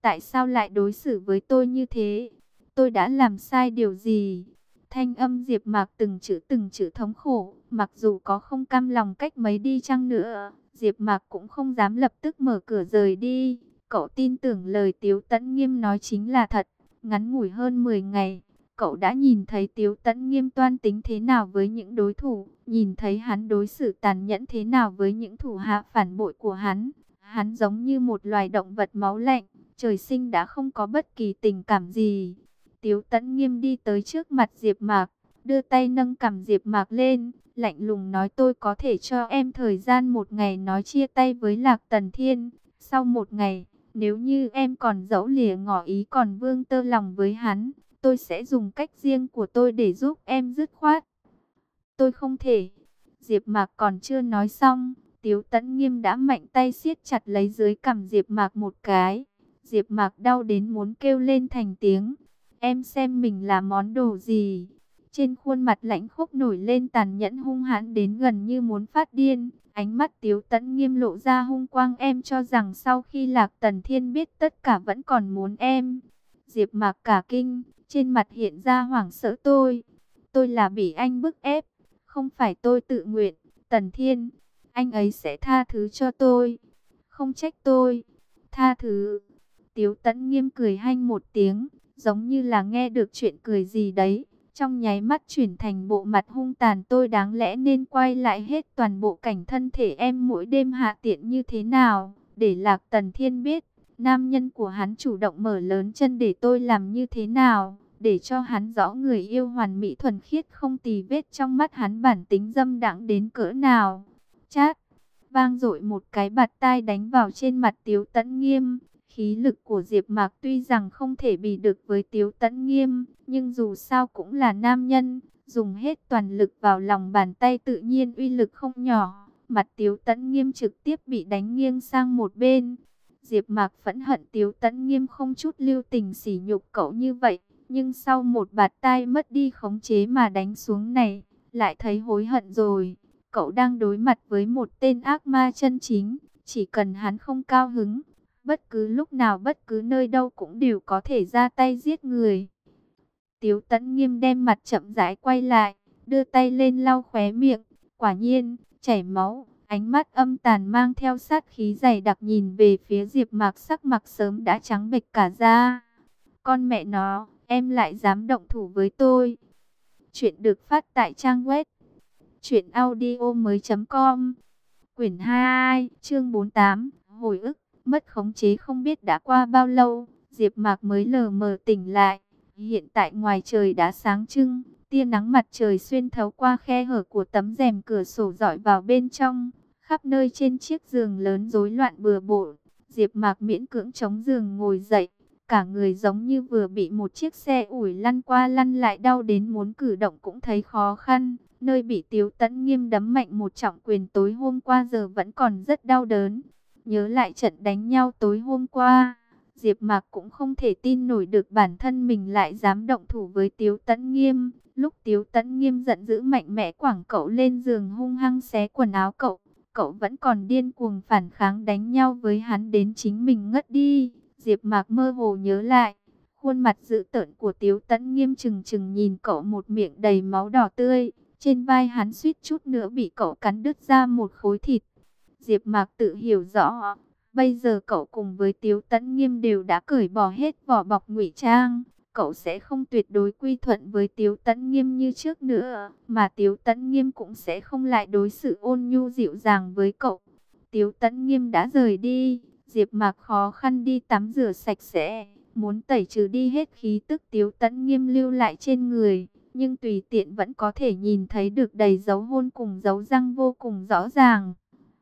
Tại sao lại đối xử với tôi như thế? Tôi đã làm sai điều gì? Thanh âm Diệp Mạc từng chữ từng chữ thống khổ, mặc dù có không cam lòng cách mấy đi chăng nữa, Diệp Mạc cũng không dám lập tức mở cửa rời đi. Cậu tin tưởng lời Tiếu Tấn Nghiêm nói chính là thật, ngắn ngủi hơn 10 ngày, Cậu đã nhìn thấy Tiếu Tấn nghiêm toan tính thế nào với những đối thủ, nhìn thấy hắn đối xử tàn nhẫn thế nào với những thủ hạ phản bội của hắn. Hắn giống như một loài động vật máu lạnh, trời sinh đã không có bất kỳ tình cảm gì. Tiếu Tấn nghiêm đi tới trước mặt Diệp Mạc, đưa tay nâng cầm Diệp Mạc lên, lạnh lùng nói tôi có thể cho em thời gian một ngày nói chia tay với Lạc Tần Thiên. Sau một ngày, nếu như em còn dẫu lìa ngỏ ý còn vương tơ lòng với hắn, Tôi sẽ dùng cách riêng của tôi để giúp em dứt khoát. Tôi không thể. Diệp Mạc còn chưa nói xong, Tiếu Tấn Nghiêm đã mạnh tay siết chặt lấy dưới cằm Diệp Mạc một cái. Diệp Mạc đau đến muốn kêu lên thành tiếng. Em xem mình là món đồ gì? Trên khuôn mặt lãnh khốc nổi lên tàn nhẫn hung hãn đến gần như muốn phát điên. Ánh mắt Tiếu Tấn Nghiêm lộ ra hung quang em cho rằng sau khi Lạc Tần Thiên biết tất cả vẫn còn muốn em. Diệp Mạc cả kinh, trên mặt hiện ra hoảng sợ tôi. Tôi là bị anh bức ép, không phải tôi tự nguyện. Tần Thiên, anh ấy sẽ tha thứ cho tôi. Không trách tôi. Tha thứ. Tiếu Tấn nghiêm cười hanh một tiếng, giống như là nghe được chuyện cười gì đấy. Trong nháy mắt chuyển thành bộ mặt hung tàn tôi đáng lẽ nên quay lại hết toàn bộ cảnh thân thể em mỗi đêm hạ tiện như thế nào, để Lạc Tần Thiên biết. Nam nhân của hắn chủ động mở lớn chân để tôi làm như thế nào, để cho hắn rõ người yêu hoàn mỹ thuần khiết không tì vết trong mắt hắn bản tính dâm đãng đến cỡ nào. Chát, vang dội một cái bạt tai đánh vào trên mặt Tiếu Tấn Nghiêm, Khí lực của Diệp Mạc tuy rằng không thể bị được với Tiếu Tấn Nghiêm, nhưng dù sao cũng là nam nhân, dùng hết toàn lực vào lòng bàn tay tự nhiên uy lực không nhỏ. Mặt Tiếu Tấn Nghiêm trực tiếp bị đánh nghiêng sang một bên. Diệp Mạc phẫn hận Tiếu Tấn Nghiêm không chút lưu tình sỉ nhục cậu như vậy, nhưng sau một bạt tai mất đi khống chế mà đánh xuống này, lại thấy hối hận rồi. Cậu đang đối mặt với một tên ác ma chân chính, chỉ cần hắn không cao hứng, bất cứ lúc nào bất cứ nơi đâu cũng đều có thể ra tay giết người. Tiếu Tấn Nghiêm đem mặt chậm rãi quay lại, đưa tay lên lau khóe miệng, quả nhiên, chảy máu, ánh mắt âm tàn mang theo sát khí dày đặc nhìn về phía Diệp Mạc sắc mặt sớm đã trắng bệch cả da. Con mẹ nó, em lại dám động thủ với tôi. Chuyện được phát tại trang web truyệnaudiomoi.com. Quyển 22, chương 48, hồi ức, mất khống chế không biết đã qua bao lâu, Diệp Mạc mới lờ mờ tỉnh lại. Hiện tại ngoài trời đã sáng trưng, tia nắng mặt trời xuyên thấu qua khe hở của tấm rèm cửa sổ dọi vào bên trong, khắp nơi trên chiếc giường lớn rối loạn bừa bộn. Diệp Mạc miễn cưỡng chống giường ngồi dậy, cả người giống như vừa bị một chiếc xe ủi lăn qua lăn lại đau đến muốn cử động cũng thấy khó khăn. Nơi bị Tiếu Tấn Nghiêm đấm mạnh một trọng quyền tối hôm qua giờ vẫn còn rất đau đớn. Nhớ lại trận đánh nhau tối hôm qua, Diệp Mạc cũng không thể tin nổi được bản thân mình lại dám động thủ với Tiếu Tấn Nghiêm. Lúc Tiếu Tấn Nghiêm giận dữ mạnh mẽ quẳng cậu lên giường hung hăng xé quần áo cậu, cậu vẫn còn điên cuồng phản kháng đánh nhau với hắn đến chính mình ngất đi. Diệp Mạc mơ hồ nhớ lại, khuôn mặt dữ tợn của Tiếu Tấn Nghiêm chừng chừng nhìn cậu một miệng đầy máu đỏ tươi, trên vai hắn suýt chút nữa bị cậu cắn đứt ra một khối thịt. Diệp Mạc tự hiểu rõ, bây giờ cậu cùng với Tiếu Tấn Nghiêm đều đã cởi bỏ hết vỏ bọc ngụy trang, cậu sẽ không tuyệt đối quy thuận với Tiếu Tấn Nghiêm như trước nữa, mà Tiếu Tấn Nghiêm cũng sẽ không lại đối xử ôn nhu dịu dàng với cậu. Tiếu Tấn Nghiêm đã rời đi, Diệp Mạc khó khăn đi tắm rửa sạch sẽ, muốn tẩy trừ đi hết khí tức Tiếu Tấn Nghiêm lưu lại trên người, nhưng tùy tiện vẫn có thể nhìn thấy được đầy dấu hôn cùng dấu răng vô cùng rõ ràng.